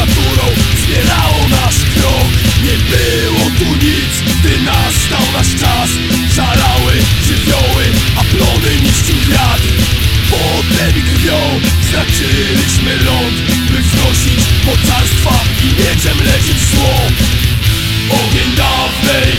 naturą wspierało nasz krok. Nie było tu nic, gdy nastał nasz czas. Szalały żywioły, a plony niszczył wiatr. Potem krwią znaczyliśmy ląd By wznosić mocarstwa i mieczem leczyć zło. Ogień dawnej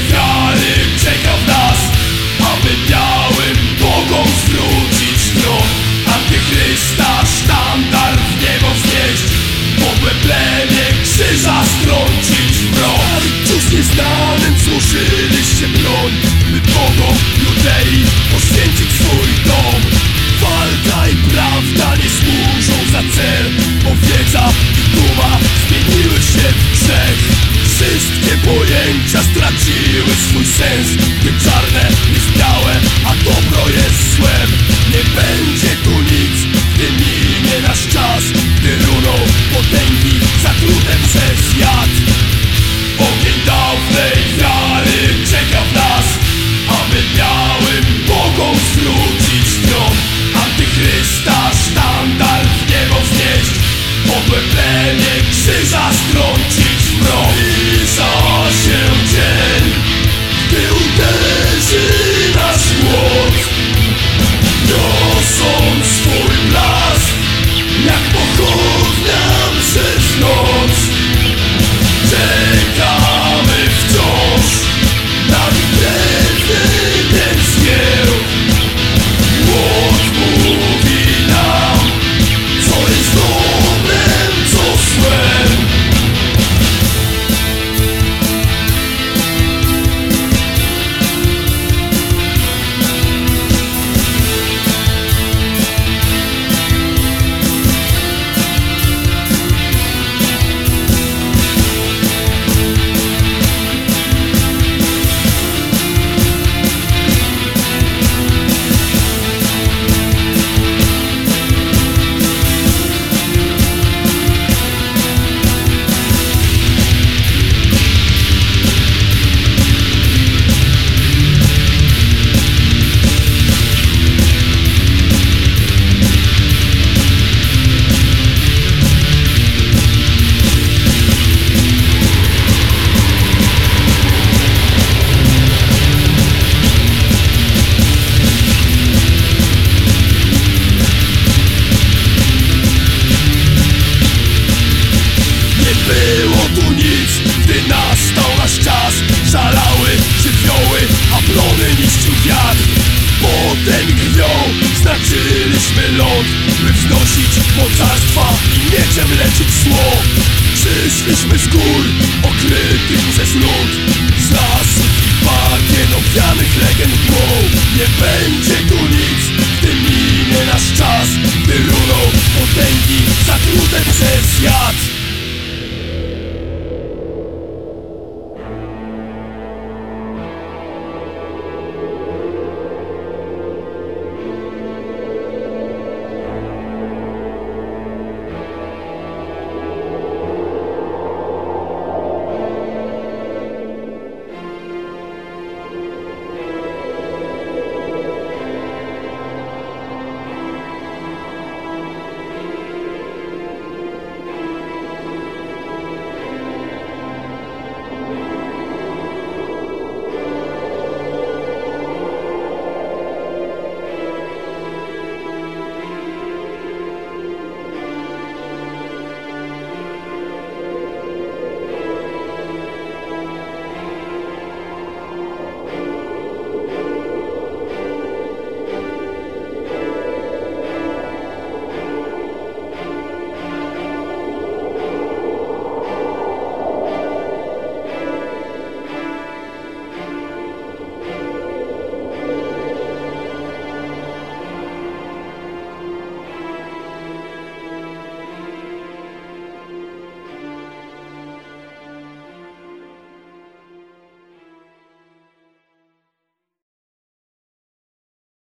Podłe plemię krzyża strącić w mrok. Zbliża się było tu nic, gdy nastał nasz czas. Szalały żywioły, a plony niszczył wiatr. Potem i krwią znaczyliśmy ląd By wznosić mocarstwa i mieczem leczyć zło. Przyszliśmy z gór, okrytych przez lód. Z lasów i bagien owianych